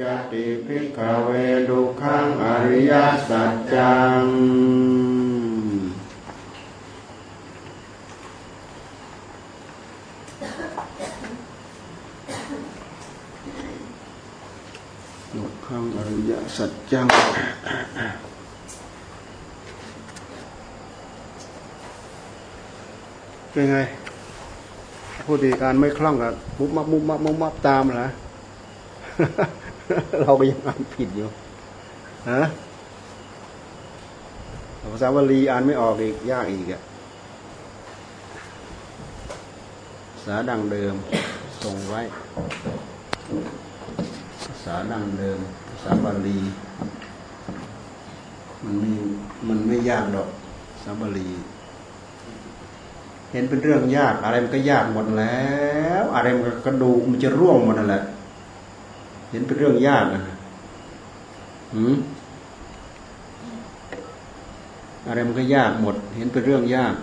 จติภิกขเวดุขังอริยสัจจังดุขังอริยสัจจังเป็นไงพูดดีการไม่คล่องกับมุบมับมุบมับมุบมับตามเหรอ เราก็ยังอ่านผิดอยู่ฮะภาษาบาลีอ่านไม่ออกอีกยากอีกอะภาษาดังเดิมส่งไว้ภาษาดังเดิมภาษาบาลีมันไม่มันไม่ยากหรอกภาษาบาลีเห็นเป็นเรื่องยากอะไรมันก็ยากหมดแล้ว อะไรมันก็กระดูกมันจะร่วงหมดนั่นแหละ เห็นเป็นเรื่องยากนะหืมอะไรมันก็ยากหมด เห็นเป็นเรื่องยาก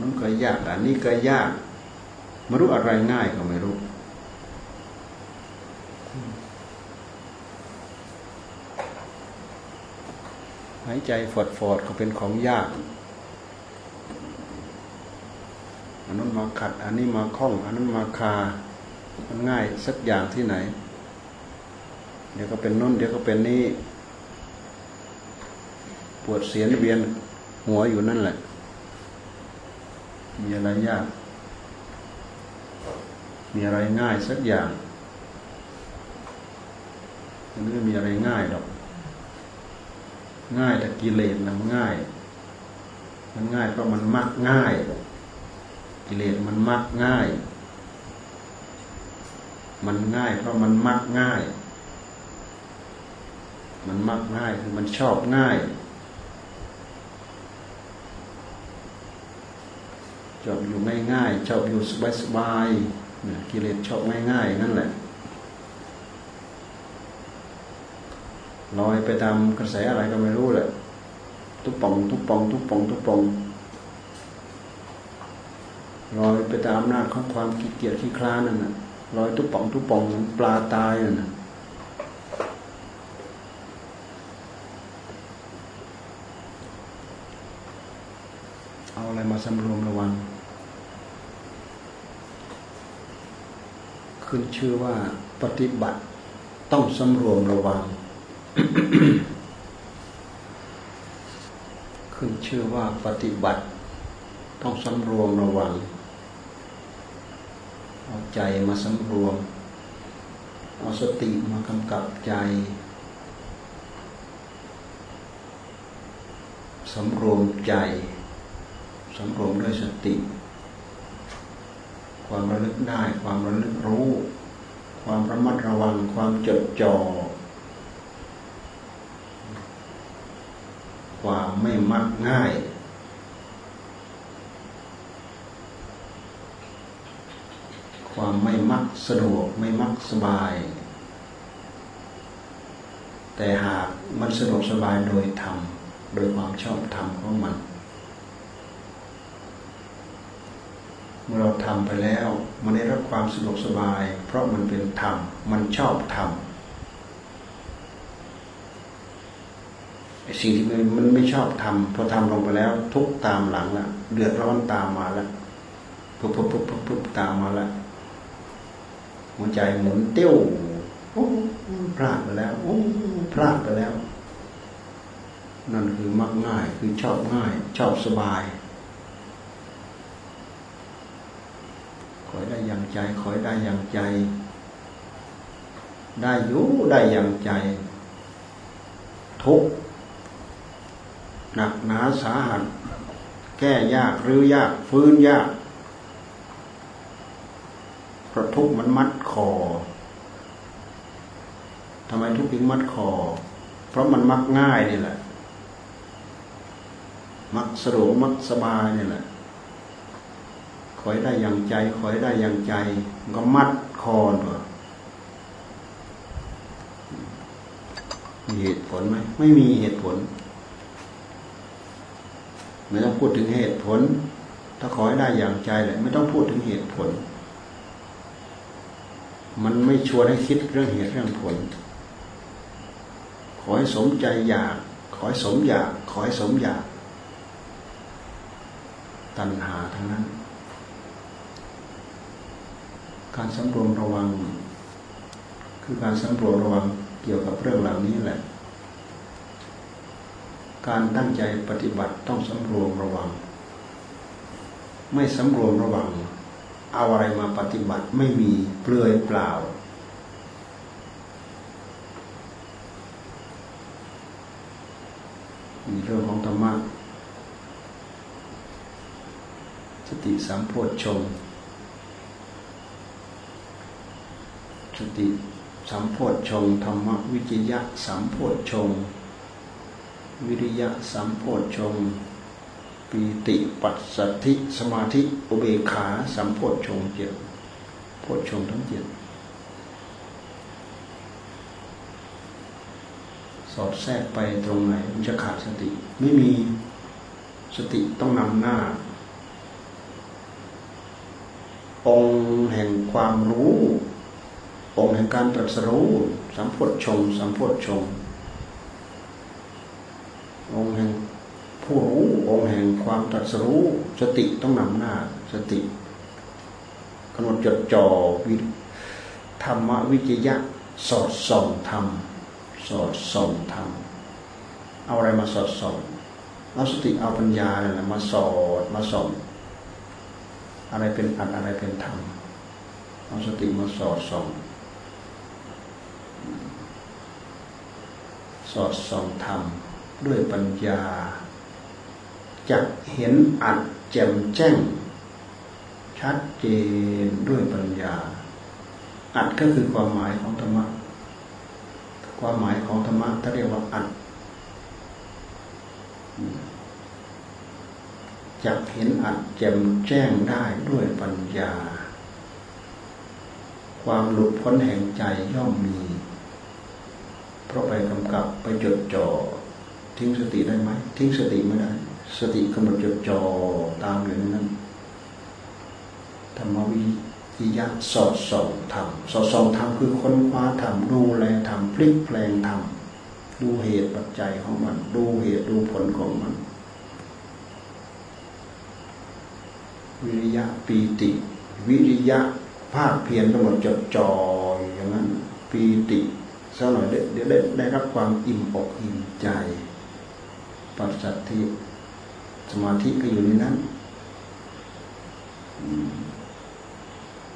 นั่นก็ยากอันนี้ก็ยากไม่รู้อะไรง่ายก็ไม่รู้หายใจฟอดฟอดก็เป็นของยากอันนั้นมาขัด อันนี้มาคล้อง อันนั้นมาคา มันง่ายสักอย่างที่ไหน เดี๋ยวก็เป็นน้นเดี๋ยวก็เป็นนี่ปวดเสียนเวียนหัวอยู่นั่นแหละ มีอะไรยาก มีอะไรง่ายสักอย่างมันไม่มีอะไรง่ายหรอก ง่ายแต่กิเลสมันง่าย มันง่ายเพราะมันมักง่าย กิเลสมันมักง่าย มันง่ายเพราะมันมักง่าย มันมักง่ายคือมันชอบง่าย ชอบอยู่ง่ายๆชอบอยู่สบายๆเนี่ยกิเลสชอบง่ายๆนั่นแหละลอยไปตามกระแสอะไรก็ไม่รู้แหละทุกป่องทุกป่องทุกป่องทุกป่องลอยไปตามอำนาจของความขี้เกียจขี้คลานนั่นน่ะ ลอยทุกป่องทุกป่องเหมือนปลาตายน่ะเอาอะไรมาสำรวมระวัง ขึ้นชื่อว่าปฏิบัติต้องสำรวมระวัง ขึ้นชื่อว่าปฏิบัติ ต้องสำรวมระวัง ใจมาสำรวม เอาสติมากำกับใจสำรวมใจสำรวมด้วยสติ ความระลึกได้ ความระลึกรู้ ความระมัดระวัง ความจดจ่อ ความไม่มักง่าย ความไม่มักสะดวกไม่มักสบาย แต่หากมันสะดวกสบายโดยธรรมโดยความชอบธรรมของมัน เมื่อเราทำไปแล้ว มันได้รับความสะดวกสบาย เพราะมันเป็นธรรมมันชอบธรรมสิ่งที่มันไม่ชอบทำพอทำลงไปแล้ว ทุกตามหลังละเดือดร้อนตามมาล้วปุ๊บปุ๊บปุ๊บปุ๊บตามมาล้ว หัวใจหมุนเตี้ยวโอ้พลาดไปแล้วโอ้พลาดไปแล้ว นั่นคือมักง่ายคือชอบง่าย ชอบสบายขอให้ได้อย่างใจขอให้ได้อย่างใจ ได้อยู่ได้อย่างใจ ทุกข์หนักหนาสาหัส แก้ยากรื้อยาก ฟื้นยาก ราะทุกข์มันมัดคอทำไมทุกข์ถึงมัดคอ เพราะมันมักง่ายนี่แหละ มักสะดวกมักสบายนี่แหละขอให้ได้อย่างใจขอให้ได้อย่างใจมันก็มัดคอตัวมีเหตุผลไหมไม่มีเหตุผลไม่ต้องพูดถึงเหตุผล ถ้าขอให้ได้อย่างใจแหละไม่ต้องพูดถึงเหตุผล มันไม่ชวนให้คิดเรื่องเหตุเรื่องผล ขอให้สมใจอยาก ขอให้สมอยาก ขอให้สมอยาก ตัณหาทั้งนั้น การสำรวมระวัง คือการสำรวมระวังเกี่ยวกับเรื่องเหล่านี้แหละ การตั้งใจปฏิบัติต้องสำรวมระวัง ไม่สำรวมระวัง เอาอะไรมาปฏิบัติไม่มีเปลือยเปล่า มีเรื่องของธรรมะสติสามโพชฌงสติสามโพชฌงธรรมวิจยะสามโพชฌงวิริยะสามโพชฌง ปีติปัสสธิสมาธิอุเบขาสัมโพชฌงเจ็ดโพชฌงทั้งเจ็ดสอดแทรกไปตรงไหนมันจะขาดสติ ไม่มีสติต้องนำหน้า องค์แห่งความรู้ องค์แห่งการตรัสรู้สัมโพชฌงสัมโพชฌงองค์แห่ง ผู้รู้องค์แห่งความตรัสรู้สติต้องนำหน้าสติกำหนดจดจ่อวิธรรมวิจยะสอดส่องธรรมสอดส่องธรรมเอาอะไรมาสอดส่องเอาสติเอาปัญญาเนี่ยมาสอดมาส่องอะไรเป็นอัดอะไรเป็นธรรมเอาสติมาสอดส่องสอดส่องธรรมด้วยปัญญา จะเห็นอัดแจ่มแจ้ง ชัดเจนด้วยปัญญา อัดก็คือความหมายของธรรมะความหมายของธรรมะถ้าเรียกว่าอัดจะเห็นอัดแจ่มแจ้งได้ด้วยปัญญา ความหลุดพ้นแห่งใจย่อมมี เพราะไปกำกับไปจดจ่อทิ้งสติได้ไหมทิ้งสติไม่ได้ สติกำหนดจดจ่อตามอยู่นั้นธรรมวิทยะสอดส่องธรรมสอดส่องธรรมคือค้นคว้าธรรมดูแลธรรมพลิกแปลงธรรมดูเหตุปัจจัยของมัน ดูเหตุดูผลของมัน วิริยะปีติ วิริยะภาคเพียรกำหนดจดจ่ออย่างนั้นปีติสักหน่อยเดี๋ยวได้ได้รับความอิ่มอกอิ่มใจ ปัจจัติ สมาธิก็อยู่ในนั้น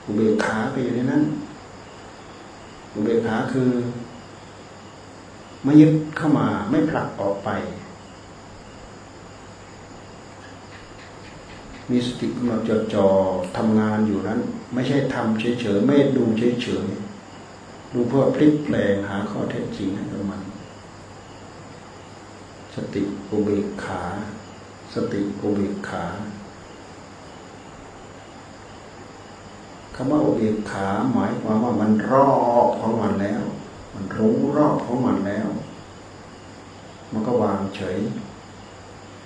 อุเบกขาก็อยู่ในนั้นอุเบกขาคือ ไม่ยึดเข้ามาไม่ผลักออกไป มีสติกำลังจดจ่อทำงานอยู่นั้น ไม่ใช่ทำเฉยๆไม่ดูเฉยๆดูเพื่อพลิกแปลงหาข้อเท็จจริงให้กับมันสติอุเบกขา สติอุเบกขาคำว่าอุเบกขาหมายความว่ามันรอบของมันแล้ว มันรู้รอบของมันแล้ว มันก็วางเฉย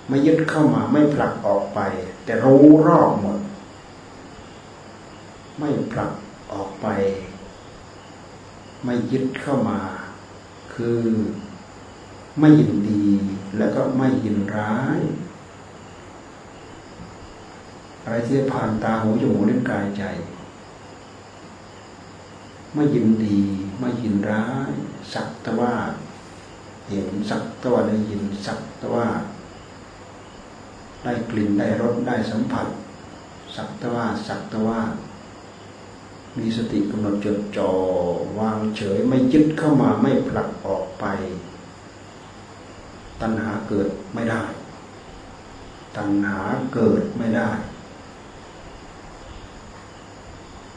ไม่ยึดเข้ามาไม่ผลักออกไป แต่รู้รอบหมด ไม่ผลักออกไป ไม่ยึดเข้ามา คือไม่ยินดีแล้วก็ไม่ยินร้าย อะไรที่ผ่านตาหูจมูกลิ้นกายใจ ไม่ยินดี ไม่ยินร้ายสักแต่ว่า เห็นสักแต่ว่าได้ยินสักแต่ว่า ได้กลิ่นได้รสได้สัมผัส สักแต่ว่าสักแต่ว่า มีสติกำหนดจดจ่อวางเฉยไม่ยึดเข้ามาไม่ผลักออกไป ตัณหาเกิดไม่ได้ ตัณหาเกิดไม่ได้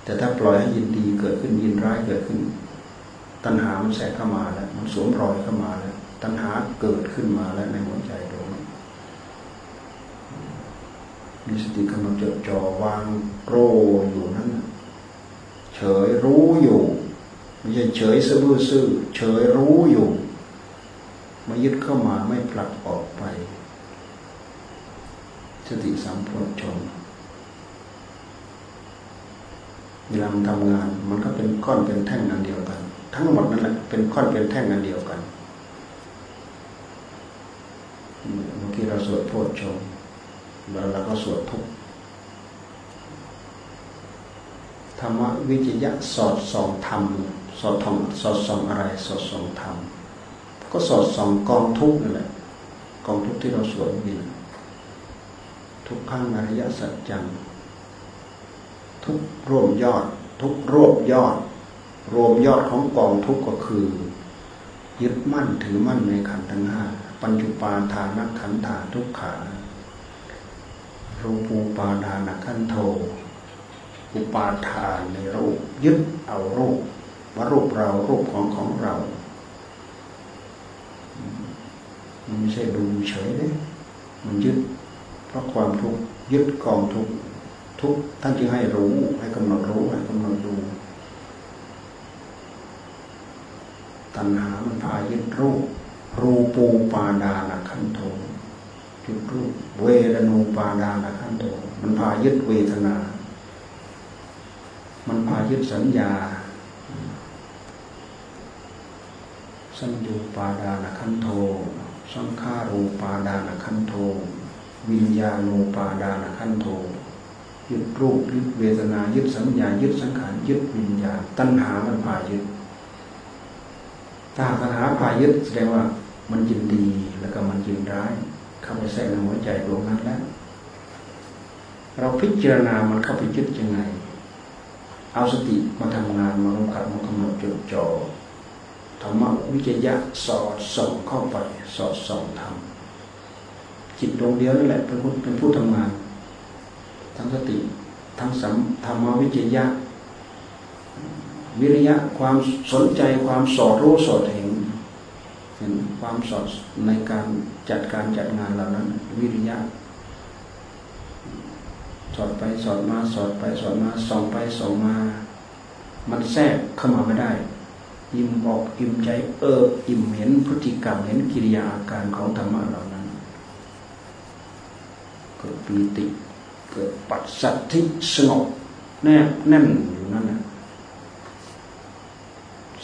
แต่ถ้าปล่อยให้ยินดีเกิดขึ้นยินร้ายเกิดขึ้น ตัณหามันแทรกเข้ามาแล้ว มันสวมรอยเข้ามาแล้ว ตัณหาเกิดขึ้นมาแล้วในหัวใจตรงนี้มีสติกำลังจดจ่อวางโรอยู่นั้นเฉยรู้อยู่ไม่ใช่เฉยซื่อซื่อเฉยรู้อยู่ไมายึดเข้ามาไม่ผลักออกไปสติสัมโพชฌง เวลามันทำงาน มันก็เป็นก้อนเป็นแท่งอันเดียวกัน ทั้งหมดนั่นแหละเป็นก้อนเป็นแท่งอันเดียวกันเมื่อกี้เราสวดโพชฌงแล้วเราก็สวดทุกธรรมวิจยะสอดส่องธรรมสอดทองสอดส่องอะไร สอดส่องธรรมก็สอดส่องกองทุกนั่นแหละ กองทุกที่เราสวดนี่ทุกข้างอริยสัจจัง ทุกรวมยอด ทุกรวบยอด รวมยอดของกองทุกก็คือ ยึดมั่นถือมั่นในขันธ์ทั้งห้าปัญจุปาทานักขันธาทุกขารูปูปาดานักขันโทอุปาทานในรูป ยึดเอารูปว่ารูปเรารูปของของเรามันไม่ใช่ดูเฉยเลยมันยึดเพราะความทุกข์ยึดกองทุกข์ ทุกท่านจึงให้รู้ให้กำหนดรู้ให้กำหนดดูตัณหามันพายึดรูปรูปูปาดานะขันโทยึดรูปเวรนูปาดานะขันโทมันพายึดเวทนา มันพายึดสัญญา สัญญูปาดานะขันโทสังขารูปาดานะขันโทวิญญาณูปาดานะขันโท ยึดรูปยึดเวทนายึดสัญญายึดสังขารยึดวิญญาณตัณหามันพายึดถ้าตัณหาพายึดแสดงว่ามันยินดีแล้วก็มันยินร้าย เข้าไปแทรกในหัวใจดวงนั้นแล้วเราพิจารณามันเข้าไปยึดยังไง เอาสติมาทำงานมากำกับมากำหนดจดจ่อธรรมวิจยะสอดส่องเข้าไป สอดส่องทำจิตดวงเดียวนั่นแหละเป็นผู้เป็นผู้ทำงาน ทั้งสติ ทั้งสัมธรรมวิจยะ วิริยะความสนใจความสอดรู้สอดเห็นเห็นความสอดในการจัดการจัดงานเหล่านั้น วิริยะ สอดไปสอดมาสอดไปสอดมาส่องไปส่องมา มันแทรกเข้ามาไม่ได้อิ่มบอกอิ่มใจเอออิ่มเห็นพฤติกรรมเห็นกิริยาอาการของธรรมะเหล่านั้นเกิดปีติ เกิดปัสสัทธิสงบแนบแน่นอยู่นั่นนะ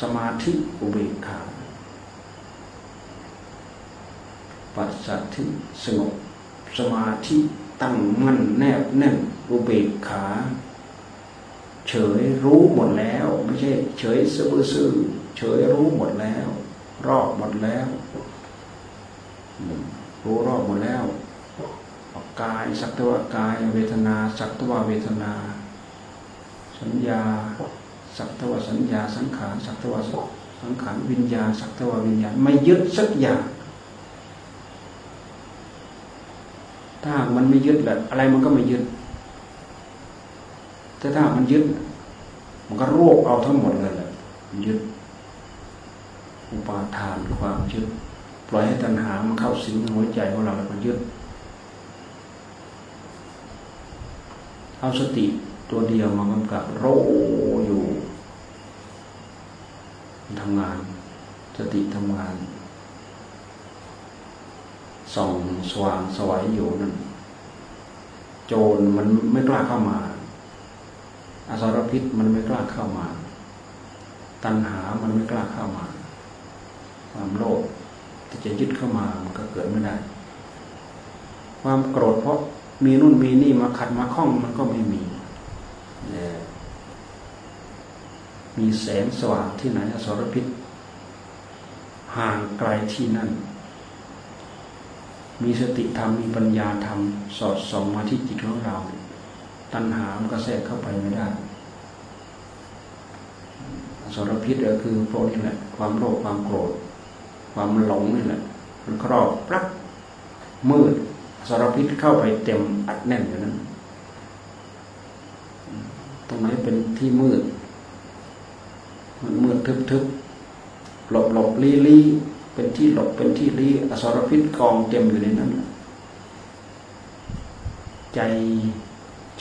สมาธิอุเบกขาปัสสัทธิสงบสมาธิตั้งมั่นแนบแน่นอุเบกขา เฉยรู้หมดแล้ว ไม่ใช่ เฉยซื่อซื่อเฉยรู้หมดแล้ว รอบหมดแล้ว รู้รอบหมดแล้ว กายสักตวกาย เวทนาสักตวเวทนา สัญญาสักตวสัญญาสังขารสักตวสังขารวิญญาณสักตววิญญาณไม่ยึดสักอย่าง ถ้ามันไม่ยึดแบบอะไรมันก็ไม่ยึดแต่ถ้ามันยึด มันก็รวบเอาทั้งหมดเลยแหละยึดอุปาทานความยึดปล่อยให้ตัณหามันเข้าสิงหัวใจของเราแล้วมันยึด เอาสติตัวเดียวมากำกับโรอยู่ทำงาน สติทำงานส่องสว่างสวัยอยู่นั่นโจรมันไม่กล้าเข้ามา อสรพิษมันไม่กล้าเข้ามา ตัณหามันไม่กล้าเข้ามา ความโลภที่จะยึดเข้ามามันก็เกิดไม่ได้ ความโกรธเพราะ มีนู่นมีนี่มาขัดมาข้องมันก็ไม่มีมีแสงสว่างที่ไหนอสรพิษ ห่างไกลที่นั่น มีสติธรรมมีปัญญาธรรม สอดส่องมาที่จิตของเรา ตัณหามันก็แทรกเข้าไปไม่ได้สารพิษก็คือพวกนี้แหละ ความโลภความโกรธ ความหลงนี่แหละมันครอบปลักมืด สารพิษเข้าไปเต็มอัดแน่นอยู่นั้นตรงไหนเป็นที่มืด มันมืดทึบๆหลบหลบลี้ลี้เป็นที่หลบเป็นที่ลี้อสรพิษกองเต็มอยู่ในนั้น ใจ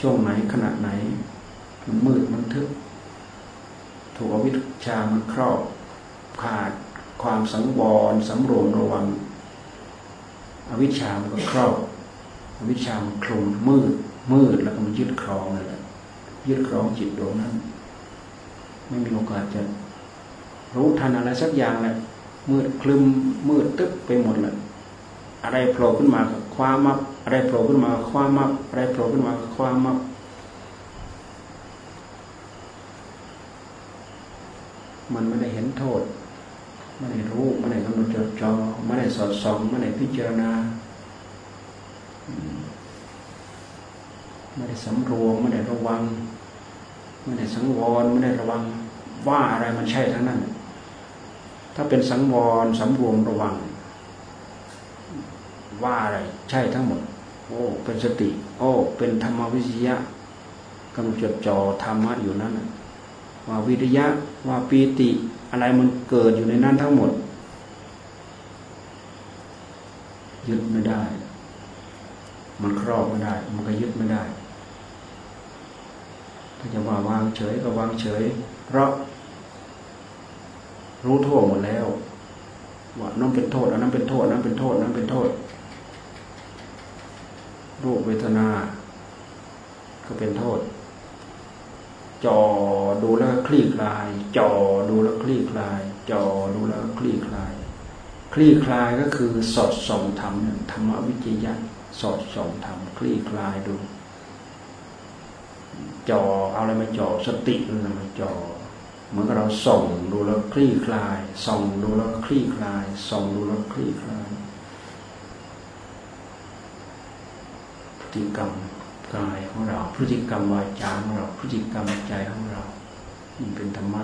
ช่วงไหนขณะไหน มันมืดมันทึบถูกอวิชามันครอบขาดความสังวรสำรวมระวัง อวิชามันก็ครอบ วิชามันคลุมมืด มืดแล้วก็มันยึดครองเลยแหละยึดครองจิตดวงนั้น ไม่มีโอกาสจะรู้ทันอะไรสักอย่างเลยมืดคลึมมืดตึ๊บไปหมดเลยอะไรโผล่ขึ้นมากับความับอะไรโผล่ขึ้นมาความับอะไรโผล่ขึ้นมาความมับมันไม่ได้เห็นโทษไม่ได้รู้ไม่ได้กำหนดจดจ่อไม่ได้สอดส่องไม่ได้พิจารณา ไม่ได้สำรวมไม่ได้ระวัง ไม่ได้สังวรไม่ได้ระวัง ว่าอะไรมันใช่ทั้งนั้น ถ้าเป็นสังวรสำรวมระวัง ว่าอะไรใช่ทั้งหมด โอ้เป็นสติ โอ้ เป็นธรรมวิทยะกำหนดจดจ่อธรรมะอยู่นั้นว่าวิริยะว่าปีติ อะไรมันเกิดอยู่ในนั้นทั้งหมดยึดไม่ได้ มันครอบไม่ได้ มันก็ยึดไม่ได้ ถ้าจะว่าวางเฉยก็วางเฉย เพราะ รู้ทั่วหมดแล้วว่านั่นเป็นโทษอันนั้นเป็นโทษนั้นเป็นโทษนั้นเป็นโทษรูปเวทนา ก็เป็นโทษจอดูแล้วคลี่คลายจอดูแล้วคลี่คลายจอดูแล้วคลี่คลาย คลี่คลายก็คือสอดส่องธรรมธรรมวิจยะ สอดส่องธรรมคลี่คลายดูจอเอาอะไรมาจอสติอะไรมาจอเหมือนกับเราส่งดูแล้วคลี่คลาย ส่องดูแล้วคลี่คลาย ส่องดูแล้วคลี่คลายพฤติกรรมกายของเรา พฤติกรรมวาจาของเรา พฤติกรรมใจของเรามันเป็นธรรมะ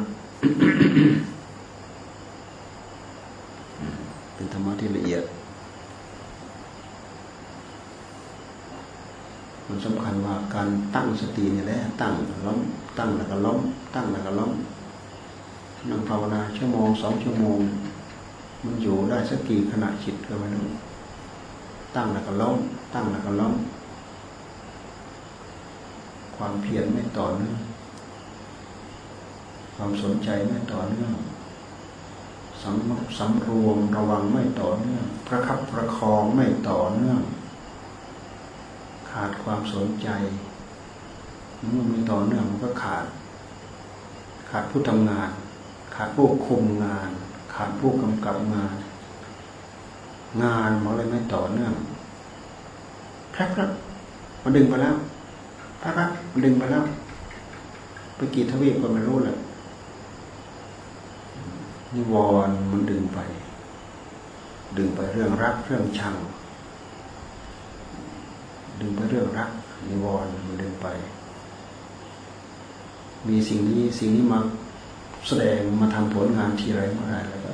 เป็นธรรมะที่ละเอียด มันสำคัญว่าการตั้งสตินี่แหละตั้งล้มตั้งแล้วก็ล้มตั้งแล้วก็ล้มนั่งภาวนาชั่วโมงสองชั่วโมง มันอยู่ได้สักกี่ขณะจิตก็ไม่รู้ตั้งแล้วก็ล้มตั้งแล้วก็ล้มความเพียรไม่ต่อเนื่องความสนใจไม่ต่อเนื่องสำสำรวมระวังไม่ต่อเนื่องประคับประคองไม่ต่อเนื่อง ขาดความสนใจเมื่อม่ต่อเนื่องมันก็ขาด ขาดผู้ทำงาน ขาดผู้คุมงาน ขาดผู้กำกับงาน งานมันเลยไม่ต่อเนื่องแค่ครับมาดึงไปแล้วพักดึงไปแล้วไปกี่ทวีปก็ไม่รู้แหละนิวรณ์มันดึงไป ดึงไปเรื่องรักเรื่องชัง ดึงไปเรื่องรักนิวรณ์มันดึงไป มีสิ่งนี้สิ่งนี้มาแสดงมาทำผลงานทีไรเมื่อไรแล้วก็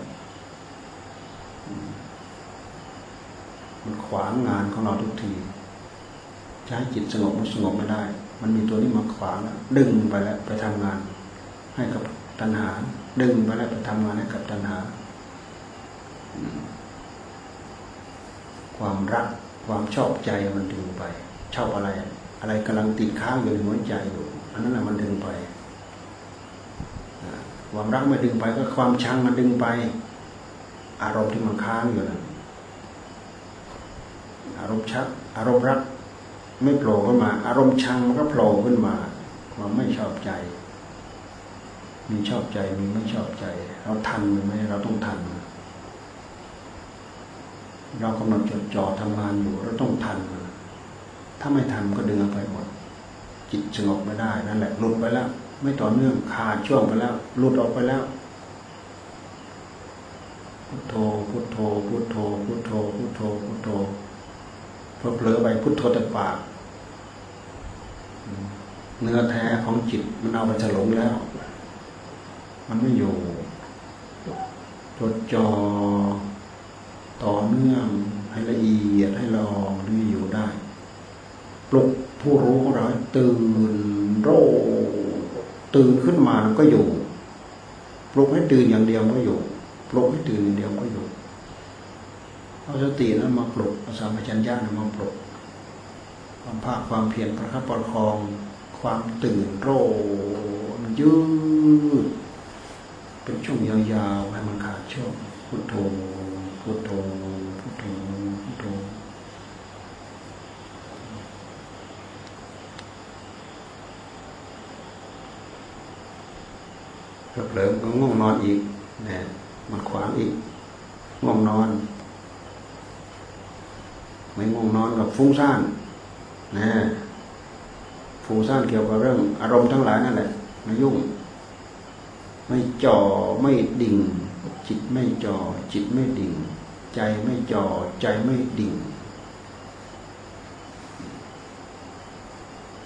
มันขวางงานของเราทุกทีใช้จิตสงบมันสงบไม่ได้ มันมีตัวนี้มาขวางดึงไปแล้วไปทำงาน ให้กับตัณหา ดึงไปแล้วไปทำงานให้กับตัณหา ความรัก ความชอบใจมันดึงไป ชอบอะไร อะไรกำลังติดค้างอยู่ในหัวใจอยู่อันนั้นแหละมันดึงไปความรักไม่ดึงไปก็ความชังมันดึงไป อารมณ์ที่มันค้างอยู่นะอารมณ์ชัก อารมณ์รัก ไม่โผล่ขึ้นมา อารมณ์ชังมันก็โผล่ขึ้นมา ความไม่ชอบใจ มีชอบใจมีไม่ชอบใจ เราทันไหมเราต้องทัน เรากำลังจดจ่อทำงานอยู่เราต้องทันถ้าไม่ทันก็ดึงไปหมด จิตสงบไม่ได้นั่นแหละหลุดไปแล้ว ไม่ต่อเนื่องขาดช่วงไปแล้วหลุดออกไปแล้วพุทโธพุทโธพุทโธพุทโธพุทโธพุทโธพอเผลอไปพุทโธแต่ปากเนื้อแท้ของจิตมันเอาไปฉลงแล้ว มันไม่อยู่จดจ่อ เนื่องให้ละเอียดให้ลองนี่อยู่ได้ปลุกผู้รู้ของเราตื่นโรตื่นขึ้นมาก็อยู่ปลุกให้ตื่นอย่างเดียวก็อยู่ปลุกให้ตื่นอย่างเดียวก็อยู่เอาสตินั้นมาปลุกเอาสามัญญาณมาปลุกความภาคความเพียรประคับประคอง ความตื่นโรยืดเป็นช่วงยาวๆให้มันขาดช่วงพุทโธพุทโธ พุทโธพุทโธเผลอก็ง่วงนอนอีกนะมันขวางอีก ง่วงนอน ไม่ง่วงนอนกับฟุ้งซ่านนะฟุ้งซ่านเกี่ยวกับเรื่อง อารมณ์ทั้งหลายนั่นแหละไม่ยุ่ง ไม่จ่อไม่ดิ่ง จิตไม่จ่อจิตไม่ดิ่ง ใจไม่จ่อใจไม่ดิ่ง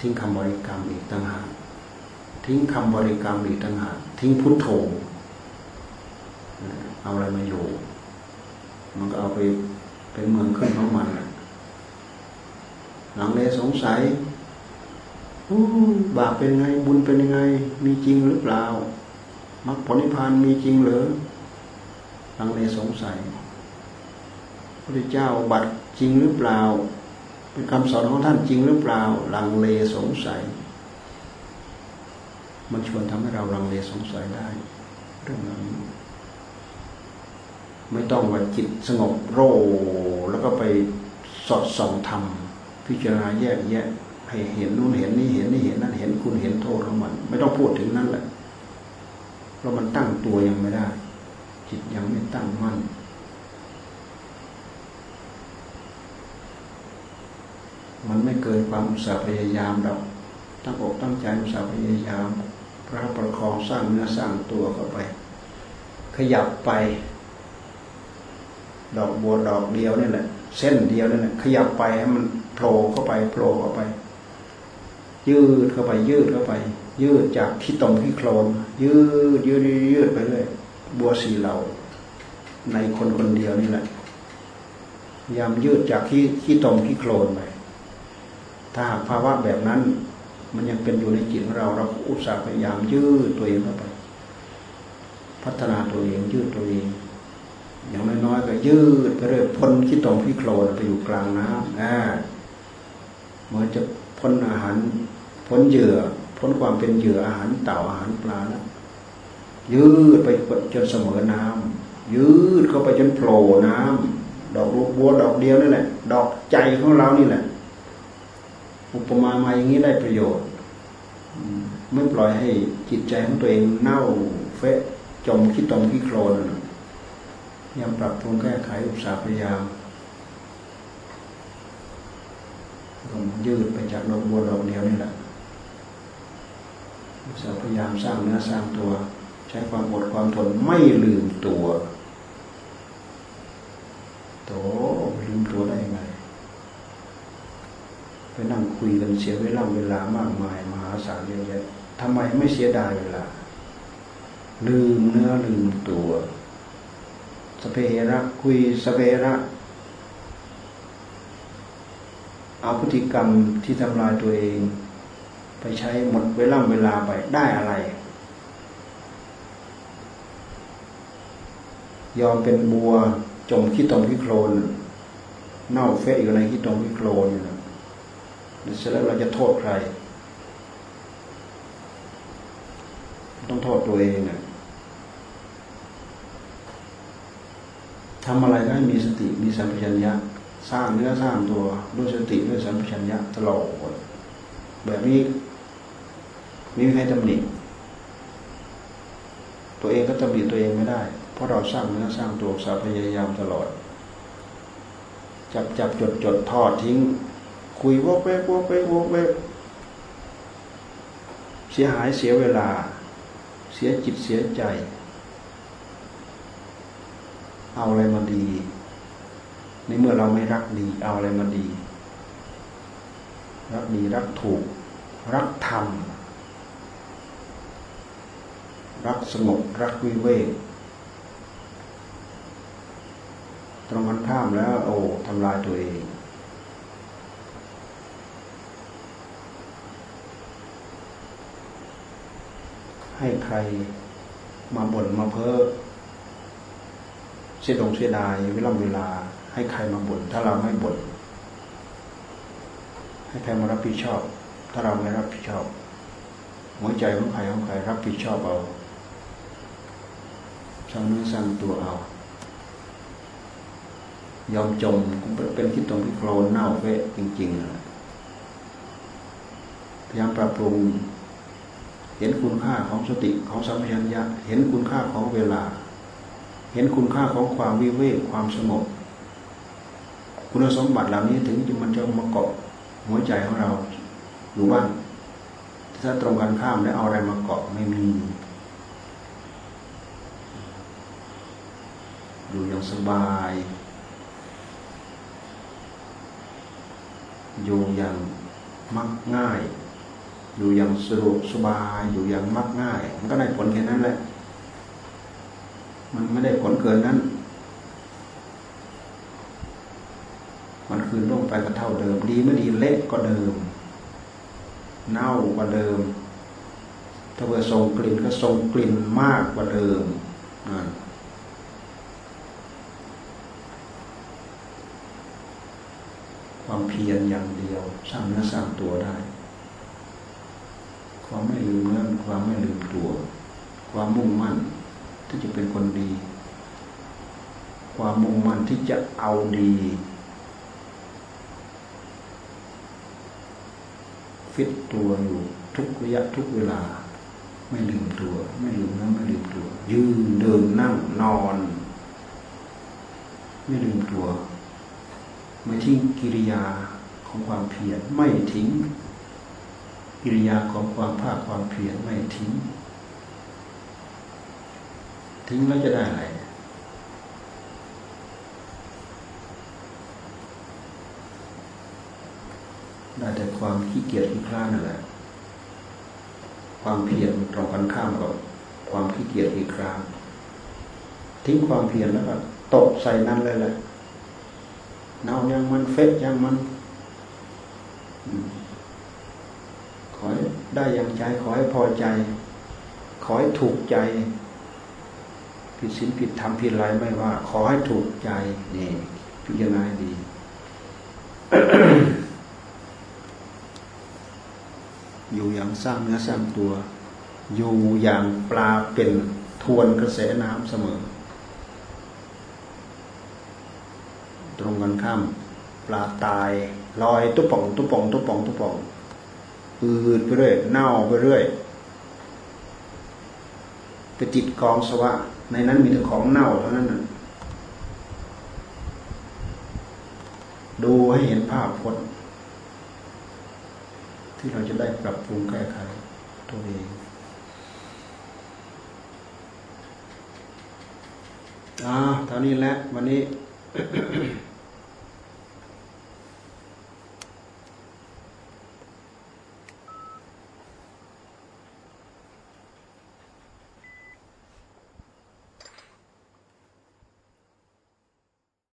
ทิ้งคำบริกรรมอีกต่างหากทิ้งคำบริกรรมอีกต่างหากทิ้งพุทโธเอาอะไรมาอยู่ มันก็เอาไปเป็นเมืองขึ้นของมันหลังเลสงสัยบาปเป็นไง บุญเป็นยังไง มีจริงหรือเปล่ามรรคผลนิพพานมีจริงหรือหลังเลสงสัย พระเจ้าบัตรจริงหรือเปล่า เป็นคำสอนของท่านจริงหรือเปล่า ลังเลสงสัย มันชวนทำให้เราลังเลสงสัยได้เรื่องนั้นไม่ต้องว่าจิตสงบโรแล้วก็ไปสอดส่องธรรมพิจารณาแยกแยะให้เห็นนู่นเห็นนี่เห็นนี่เห็นนั่นเห็นคุณเห็นโทษของมัน ไม่ต้องพูดถึงนั่นแหละเพราะมันตั้งตัวยังไม่ได้ จิตยังไม่ตั้งมั่น มันไม่เกินความอุตสาห์พยายามเราตั้งอกตั้งใจอุตสาห์พยายามพระประคองสร้างเนื้อสร้างตัวเข้าไป ขยับไป ดอกบัวดอกเดียวนี่แหละ เส้นเดียวนี่แหละขยับไปให้มันโผล่เข้าไปโผล่เข้าไป ยืดเข้าไปยืดเข้าไป ยืดจากขี้ตมขี้โคลนยืดยืดยืดไปเรื่อยบัวสีเหลาในคนคนเดียวนี่แหละยามยืดจากขี้ขี้ตมขี้โคลนไป ถ้าหากภาวะแบบนั้น มันยังเป็นอยู่ในจิตของเรา เราอุตส่าห์พยายามยืดตัวเองเข้าไป พัฒนาตัวเองยืดตัวเอง อย่างน้อยๆก็ยืดไปเรื่อยพ้นขี้ตมขี้โคลนไปอยู่กลางน้ำอ่าเมื่อจะพ้นอาหารพ้นเหยื่อพ้นความเป็นเหยื่ออาหารเต่าอาหารปลาแล้วยืดไปจนเสมอน้ำยืดเข้าไปจนโผล่น้ำดอกลูกบัวดอกเดียวนี่แหละ ดอกใจของเรานี่แหละ อุปมามาอย่างนี้ได้ประโยชน์ไม่ปล่อยให้จิตใจของตัวเองเน่าเฟะจมคิดตมคิดโคลนยังปรับปรุงแก้ไขอุตสาห์พยายามต้องยืดไปจากดอกบัวดอกเดียวนี่แหละอุตสาหพยายามสร้างเนื้อสร้างตัว ใช้ความอดความทนไม่ลืมตัวโตลืมตัวได้ไง ไปนั่งคุยกันเสียเวลาเวลามากมาย มหาศาลเยอะแยะทำไมไม่เสียดายเวลา ลืมเนื้อลืมตัวสเประคุยสเประเอาพฤติกรรมที่ทำลายตัวเอง ไปใช้หมดเวลาเวลาไปได้อะไร ยอมเป็นบัวจมขี้ตมขี้โคลนเน่าเฟะอยู่ในขี้ตมขี้โคลนอยู่ เสร็จแล้วเราจะโทษใคร ต้องโทษตัวเองนะทำอะไรก็ให้มีสติมีสัมปชัญญะสร้างเนื้อสร้างตัวด้วยสติด้วยสัมปชัญญะตลอดแบบนี้มีใครตำหนิตัวเองก็ตำหนิตัวเองไม่ได้ เพราะเราสร้างเนื้อสร้างตัวสาพยายามตลอด จับจับจดจดทอดทิ้ง คุยวกเวกวกเวกวกเวกเสียหายเสียเวลา เสียจิตเสียใจ เอาอะไรมาดี ในเมื่อเราไม่รักดี เอาอะไรมาดี รักดีรักถูก รักธรรม รักสงบรักวิเวกตรงกันข้ามแล้ว โอ้ทำลายตัวเอง ให้ใครมาบ่นมาเพ้อเสียดงเสียดายเวลาเวลา ให้ใครมาบ่นถ้าเราไม่บ่นให้ใครมารับผิดชอบ ถ้าเราไม่รับผิดชอบหัวใจของใครของใครรับผิดชอบเอาสร้างเนื้อสร้างตัวเอา ยอมจมเป็นคิดตรงที่โคลนเน่าเฟะจริงๆพยายามปรับปรุง เห็นคุณค่าของสติของสัมผัสญะเห็นคุณค่าของเวลา เห็นคุณค่าของความวิเวกความสงบคุณสมบัติเหล่านี้ถึงมันจะมาเกาะหัวใจของเราอยู่บ้างถ้าตรงกันข้ามแล้วเอาอะไรมาเกาะไม่มี อยู่อย่างสบาย อยู่อย่างมักง่าย อยู่อย่างสะดวกสบายอยู่อย่างมักง่าย มันก็ได้ผลแค่นั้นแหละ มันไม่ได้ผลเกินนั้น มันคืนลงไปก็เท่าเดิม ดีไม่ดีเละก็เดิม เน่ากว่าเดิม ถ้าเบอร์ทรงกลิ่นก็ทรงกลิ่นมากกว่าเดิมนั่นความเพียรอย่างเดียวสร้างเนื้อสร้างตัวได้ ความไม่ลืมเนื้อความไม่ลืมตัว ความมุ่งมั่นที่จะเป็นคนดี ความมุ่งมั่นที่จะเอาดีฟิตตัวอยู่ทุกระยะทุกเวลา ไม่ลืมตัว ไม่ลืมเนื้อไม่ลืมตัว ยืนเดินนั่งนอน ไม่ลืมตัว ไม่ทิ้งกิริยาของความเพียรไม่ทิ้ง กิริยาของความภาคความเพียรไม่ทิ้ง ทิ้งแล้วจะได้อะไรได้แต่ความขี้เกียจขี้คลานนั่นแหละ ความเพียรตรงกันข้ามกับความขี้เกียจขี้คลานทิ้งความเพียรแล้วก็ตกใส่นั่นเลยแหละเนายังมันเฟะยังมันอให้ ได้อย่างใจขอให้พอใจ ขอให้ถูกใจ ผิดศีลผิดธรรมผิดอะไรไม่ว่า ขอให้ถูกใจนี่พิจารณาดีอยู่อย่างสร้างเนื้อสร้างตัว อยู่อย่างปลาเป็นทวนกระแสน้ำเสมอ ตรงกันข้ามปลาตายลอยตุ๊ป่องตุ๊ป่องตุ๊ป่องตุ๊ป่อง อืดไปเรื่อยเน่าไปเรื่อยไปจิตกองสวะ ในนั้นมีแต่ของเน่าเท่านั้นนะดูให้เห็นภาพพจน์ที่เราจะได้ปรับปรุงแก้ไขตัวเองอ่าเท่านี้แหละวันนี้